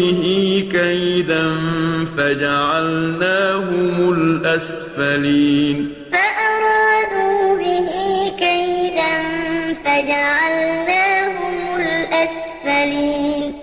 به كيدا فجعلناهم الأسفلين. فأرادوا به كيدا فجعلناهم الأسفلين.